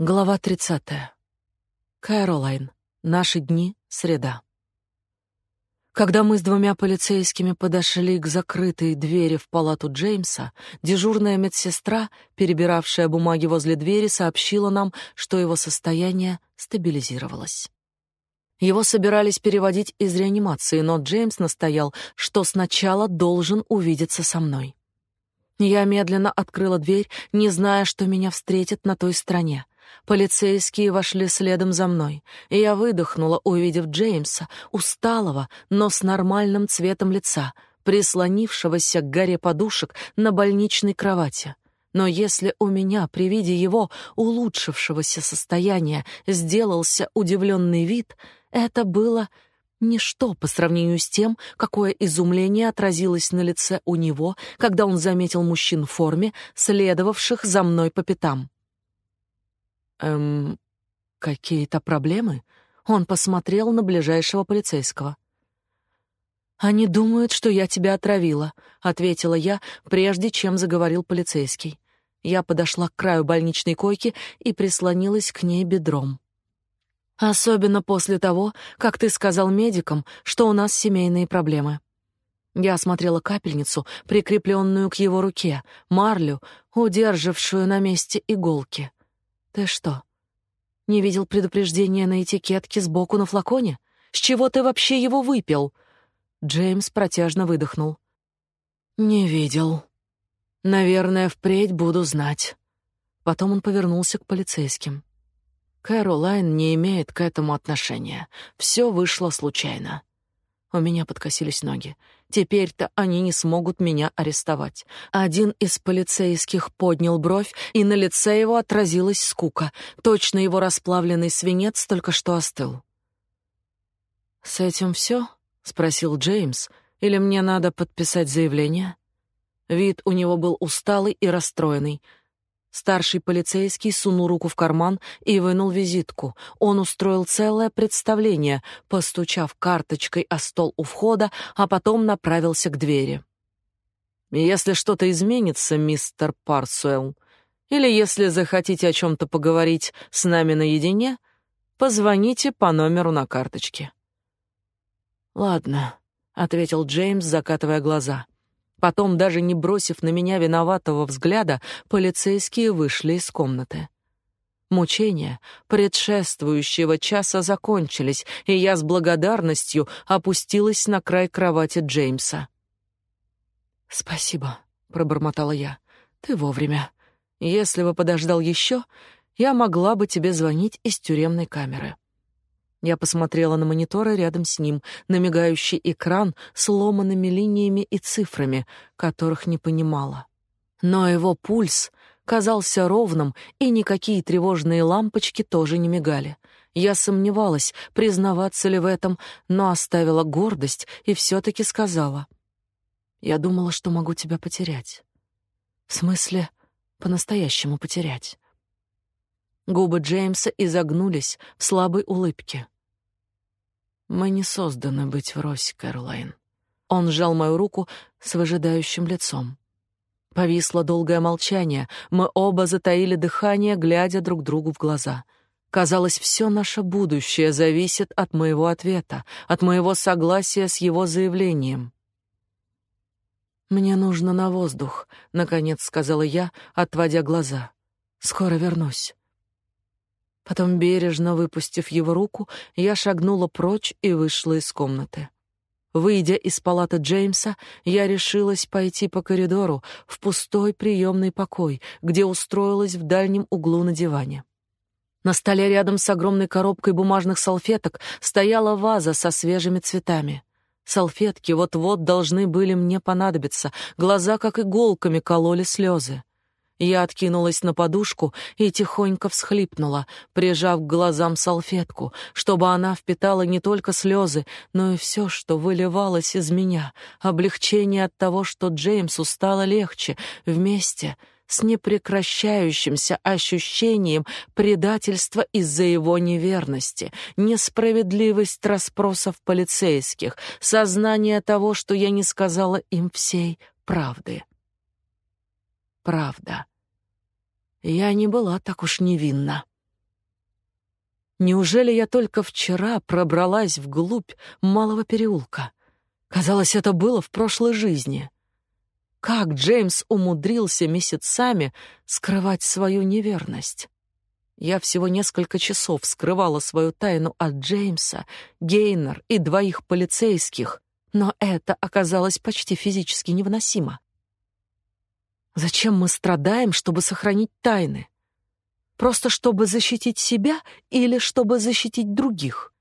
Глава 30. Кэролайн. Наши дни. Среда. Когда мы с двумя полицейскими подошли к закрытой двери в палату Джеймса, дежурная медсестра, перебиравшая бумаги возле двери, сообщила нам, что его состояние стабилизировалось. Его собирались переводить из реанимации, но Джеймс настоял, что сначала должен увидеться со мной. Я медленно открыла дверь, не зная, что меня встретит на той стороне. Полицейские вошли следом за мной, и я выдохнула, увидев Джеймса, усталого, но с нормальным цветом лица, прислонившегося к горе подушек на больничной кровати. Но если у меня при виде его улучшившегося состояния сделался удивленный вид, это было ничто по сравнению с тем, какое изумление отразилось на лице у него, когда он заметил мужчин в форме, следовавших за мной по пятам. Эм, какие-то проблемы? Он посмотрел на ближайшего полицейского. Они думают, что я тебя отравила, ответила я, прежде чем заговорил полицейский. Я подошла к краю больничной койки и прислонилась к ней бедром. Особенно после того, как ты сказал медикам, что у нас семейные проблемы. Я осмотрела капельницу, прикрепленную к его руке, марлю, удержившую на месте иголки. Ты что, не видел предупреждения на этикетке сбоку на флаконе? С чего ты вообще его выпил? Джеймс протяжно выдохнул. Не видел. Наверное, впредь буду знать. Потом он повернулся к полицейским. Кэролайн не имеет к этому отношения. Все вышло случайно. У меня подкосились ноги. Теперь-то они не смогут меня арестовать. Один из полицейских поднял бровь, и на лице его отразилась скука. Точно его расплавленный свинец только что остыл. «С этим все?» — спросил Джеймс. «Или мне надо подписать заявление?» Вид у него был усталый и расстроенный — Старший полицейский сунул руку в карман и вынул визитку. Он устроил целое представление, постучав карточкой о стол у входа, а потом направился к двери. «Если что-то изменится, мистер Парсуэлл, или если захотите о чем-то поговорить с нами наедине, позвоните по номеру на карточке». «Ладно», — ответил Джеймс, закатывая глаза. Потом, даже не бросив на меня виноватого взгляда, полицейские вышли из комнаты. Мучения предшествующего часа закончились, и я с благодарностью опустилась на край кровати Джеймса. «Спасибо», — пробормотала я. «Ты вовремя. Если бы подождал еще, я могла бы тебе звонить из тюремной камеры». Я посмотрела на мониторы рядом с ним, на мигающий экран с ломанными линиями и цифрами, которых не понимала. Но его пульс казался ровным, и никакие тревожные лампочки тоже не мигали. Я сомневалась, признаваться ли в этом, но оставила гордость и все-таки сказала. «Я думала, что могу тебя потерять. В смысле, по-настоящему потерять». Губы Джеймса изогнулись в слабой улыбке. Мы не созданы быть врозь, Кэролайн. Он сжал мою руку с выжидающим лицом. Повисло долгое молчание. Мы оба затаили дыхание, глядя друг другу в глаза. Казалось, все наше будущее зависит от моего ответа, от моего согласия с его заявлением. Мне нужно на воздух, наконец сказала я, отводя глаза. Скоро вернусь. Потом, бережно выпустив его руку, я шагнула прочь и вышла из комнаты. Выйдя из палаты Джеймса, я решилась пойти по коридору в пустой приемный покой, где устроилась в дальнем углу на диване. На столе рядом с огромной коробкой бумажных салфеток стояла ваза со свежими цветами. Салфетки вот-вот должны были мне понадобиться, глаза как иголками кололи слезы. Я откинулась на подушку и тихонько всхлипнула, прижав к глазам салфетку, чтобы она впитала не только слезы, но и все, что выливалось из меня, облегчение от того, что Джеймсу стало легче, вместе с непрекращающимся ощущением предательства из-за его неверности, несправедливость расспросов полицейских, сознание того, что я не сказала им всей правды правда. Я не была так уж невинна. Неужели я только вчера пробралась вглубь малого переулка? Казалось, это было в прошлой жизни. Как Джеймс умудрился месяцами скрывать свою неверность? Я всего несколько часов скрывала свою тайну от Джеймса, Гейнер и двоих полицейских, но это оказалось почти физически невыносимо. Зачем мы страдаем, чтобы сохранить тайны? Просто чтобы защитить себя или чтобы защитить других?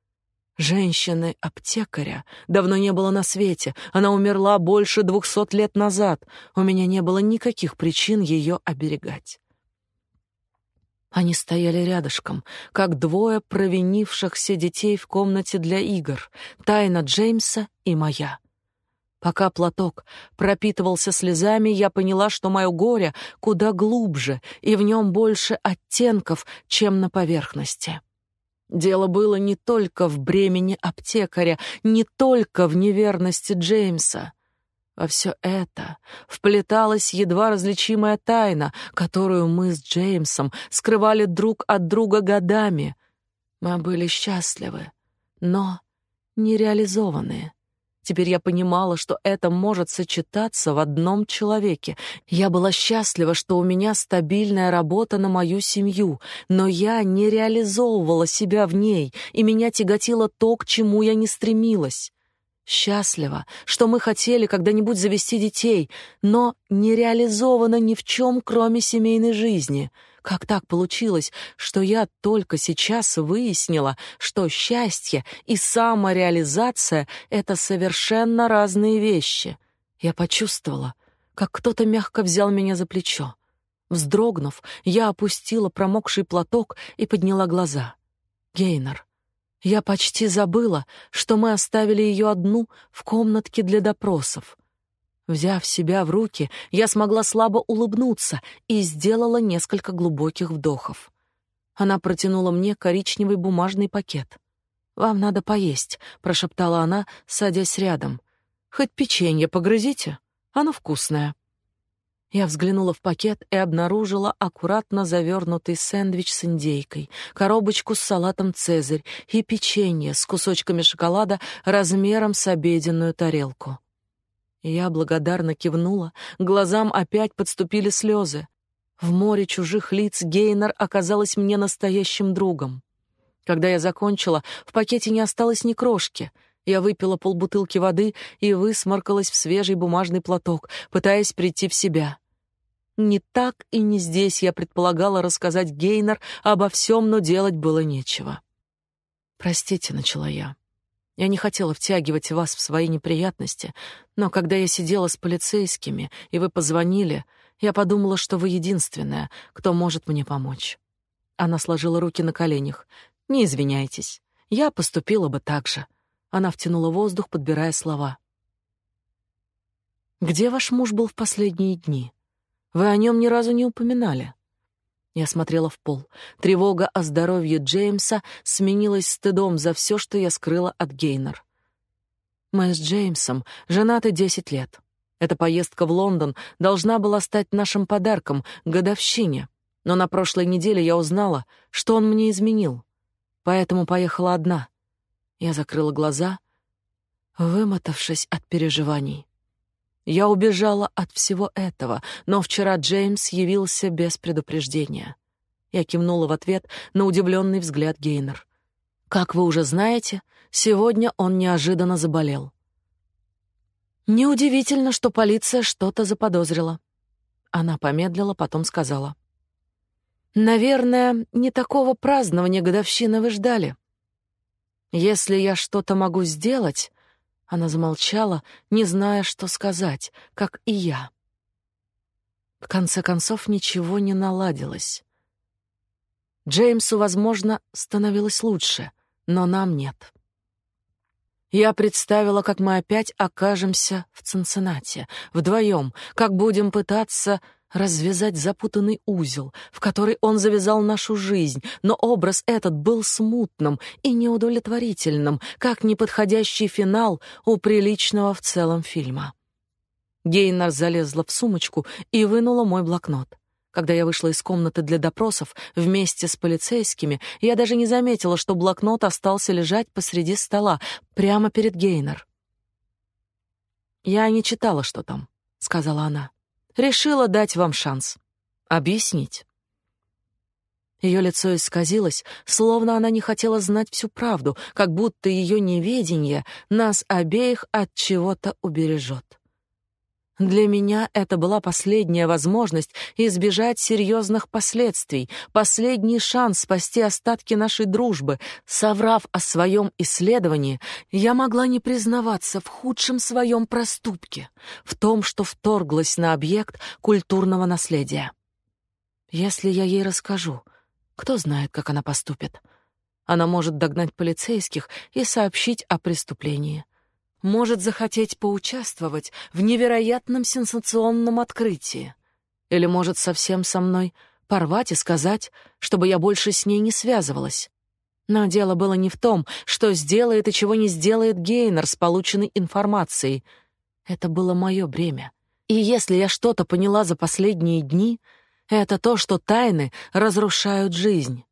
Женщины-аптекаря давно не было на свете. Она умерла больше двухсот лет назад. У меня не было никаких причин ее оберегать. Они стояли рядышком, как двое провинившихся детей в комнате для игр. Тайна Джеймса и моя. Пока платок пропитывался слезами, я поняла, что мое горе куда глубже, и в нем больше оттенков, чем на поверхности. Дело было не только в бремени аптекаря, не только в неверности Джеймса. Во все это вплеталась едва различимая тайна, которую мы с Джеймсом скрывали друг от друга годами. Мы были счастливы, но нереализованные. Теперь я понимала, что это может сочетаться в одном человеке. Я была счастлива, что у меня стабильная работа на мою семью, но я не реализовывала себя в ней, и меня тяготило то, к чему я не стремилась. Счастлива, что мы хотели когда-нибудь завести детей, но не реализована ни в чем, кроме семейной жизни — как так получилось, что я только сейчас выяснила, что счастье и самореализация — это совершенно разные вещи? Я почувствовала, как кто-то мягко взял меня за плечо. Вздрогнув, я опустила промокший платок и подняла глаза. Гейнер. Я почти забыла, что мы оставили ее одну в комнатке для допросов. Взяв себя в руки, я смогла слабо улыбнуться и сделала несколько глубоких вдохов. Она протянула мне коричневый бумажный пакет. «Вам надо поесть», — прошептала она, садясь рядом. «Хоть печенье погрызите, оно вкусное». Я взглянула в пакет и обнаружила аккуратно завернутый сэндвич с индейкой, коробочку с салатом «Цезарь» и печенье с кусочками шоколада размером с обеденную тарелку. Я благодарно кивнула, глазам опять подступили слезы. В море чужих лиц Гейнер оказалась мне настоящим другом. Когда я закончила, в пакете не осталось ни крошки. Я выпила полбутылки воды и высморкалась в свежий бумажный платок, пытаясь прийти в себя. Не так и не здесь я предполагала рассказать Гейнер обо всем, но делать было нечего. «Простите», — начала я. Я не хотела втягивать вас в свои неприятности, но когда я сидела с полицейскими, и вы позвонили, я подумала, что вы единственная, кто может мне помочь. Она сложила руки на коленях. Не извиняйтесь. Я поступила бы так же. Она втянула воздух, подбирая слова. Где ваш муж был в последние дни? Вы о нем ни разу не упоминали. Я смотрела в пол. Тревога о здоровье Джеймса сменилась стыдом за все, что я скрыла от Гейнер. Мы с Джеймсом женаты десять лет. Эта поездка в Лондон должна была стать нашим подарком годовщине, но на прошлой неделе я узнала, что он мне изменил, поэтому поехала одна. Я закрыла глаза, вымотавшись от переживаний. Я убежала от всего этого, но вчера Джеймс явился без предупреждения. Я кивнула в ответ на удивленный взгляд Гейнер. Как вы уже знаете, сегодня он неожиданно заболел. Неудивительно, что полиция что-то заподозрила. Она помедлила, потом сказала: Наверное, не такого празднования годовщины вы ждали. Если я что-то могу сделать, она замолчала, не зная, что сказать, как и я. В конце концов ничего не наладилось. Джеймсу, возможно, становилось лучше, но нам нет. Я представила, как мы опять окажемся в Цинциннати, вдвоем, как будем пытаться развязать запутанный узел, в который он завязал нашу жизнь, но образ этот был смутным и неудовлетворительным, как неподходящий финал у приличного в целом фильма. Гейнар залезла в сумочку и вынула мой блокнот. Когда я вышла из комнаты для допросов вместе с полицейскими, я даже не заметила, что блокнот остался лежать посреди стола, прямо перед Гейнер. «Я не читала, что там», — сказала она. «Решила дать вам шанс. Объяснить». Ее лицо исказилось, словно она не хотела знать всю правду, как будто ее неведение нас обеих от чего-то убережет. Для меня это была последняя возможность избежать серьезных последствий, последний шанс спасти остатки нашей дружбы. Соврав о своем исследовании, я могла не признаваться в худшем своем проступке, в том, что вторглась на объект культурного наследия. Если я ей расскажу, кто знает, как она поступит. Она может догнать полицейских и сообщить о преступлении может захотеть поучаствовать в невероятном сенсационном открытии. Или может совсем со мной порвать и сказать, чтобы я больше с ней не связывалась. Но дело было не в том, что сделает и чего не сделает Гейнер с полученной информацией. Это было мое бремя. И если я что-то поняла за последние дни, это то, что тайны разрушают жизнь.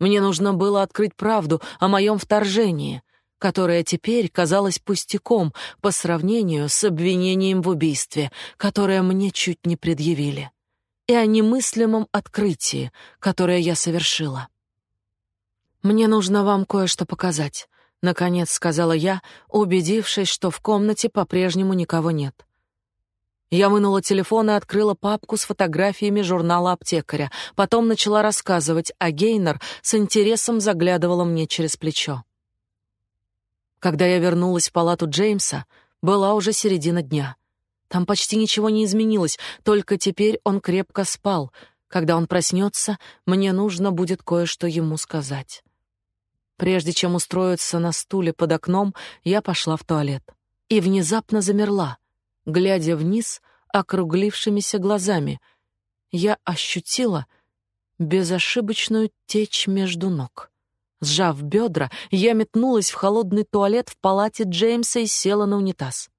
Мне нужно было открыть правду о моем вторжении, которая теперь казалась пустяком по сравнению с обвинением в убийстве, которое мне чуть не предъявили, и о немыслимом открытии, которое я совершила. «Мне нужно вам кое-что показать», — наконец сказала я, убедившись, что в комнате по-прежнему никого нет. Я вынула телефон и открыла папку с фотографиями журнала аптекаря, потом начала рассказывать, а Гейнер с интересом заглядывала мне через плечо. Когда я вернулась в палату Джеймса, была уже середина дня. Там почти ничего не изменилось, только теперь он крепко спал. Когда он проснется, мне нужно будет кое-что ему сказать. Прежде чем устроиться на стуле под окном, я пошла в туалет. И внезапно замерла, глядя вниз округлившимися глазами. Я ощутила безошибочную течь между ног. Сжав бедра, я метнулась в холодный туалет в палате Джеймса и села на унитаз.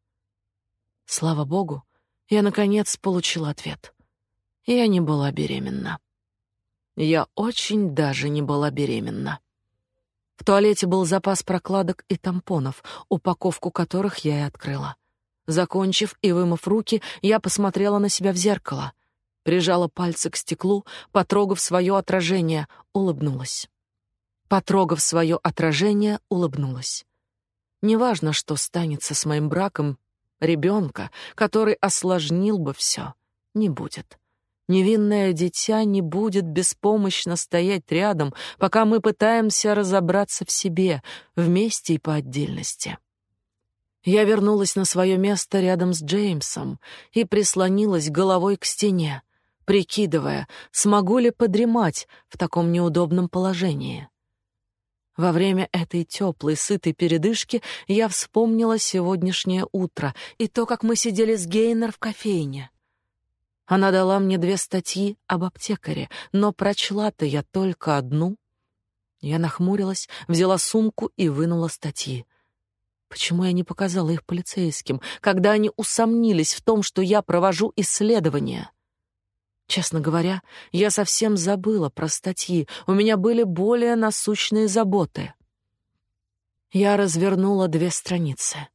Слава богу, я наконец получила ответ. Я не была беременна. Я очень даже не была беременна. В туалете был запас прокладок и тампонов, упаковку которых я и открыла. Закончив и вымыв руки, я посмотрела на себя в зеркало, прижала пальцы к стеклу, потрогав свое отражение, улыбнулась. Потрогав свое отражение, улыбнулась. Неважно, что станется с моим браком, ребенка, который осложнил бы все, не будет. Невинное дитя не будет беспомощно стоять рядом, пока мы пытаемся разобраться в себе, вместе и по отдельности. Я вернулась на свое место рядом с Джеймсом и прислонилась головой к стене, прикидывая, смогу ли подремать в таком неудобном положении. Во время этой теплой, сытой передышки я вспомнила сегодняшнее утро и то, как мы сидели с Гейнер в кофейне. Она дала мне две статьи об аптекаре, но прочла-то я только одну. Я нахмурилась, взяла сумку и вынула статьи. Почему я не показала их полицейским, когда они усомнились в том, что я провожу исследования? Честно говоря, я совсем забыла про статьи. У меня были более насущные заботы. Я развернула две страницы.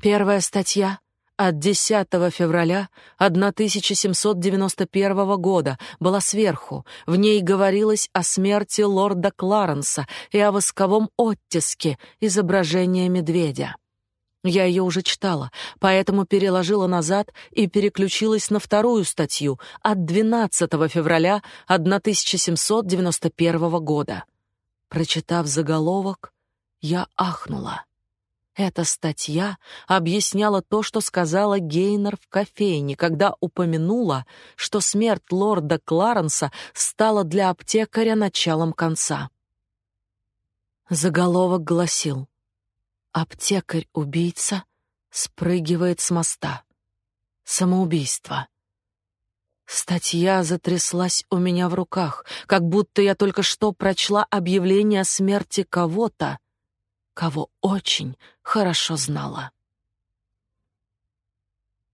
Первая статья от 10 февраля 1791 года была сверху. В ней говорилось о смерти лорда Кларенса и о восковом оттиске изображения медведя. Я ее уже читала, поэтому переложила назад и переключилась на вторую статью от 12 февраля 1791 года. Прочитав заголовок, я ахнула. Эта статья объясняла то, что сказала Гейнер в кофейне, когда упомянула, что смерть лорда Кларенса стала для аптекаря началом конца. Заголовок гласил Аптекарь-убийца спрыгивает с моста. Самоубийство. Статья затряслась у меня в руках, как будто я только что прочла объявление о смерти кого-то, кого очень хорошо знала.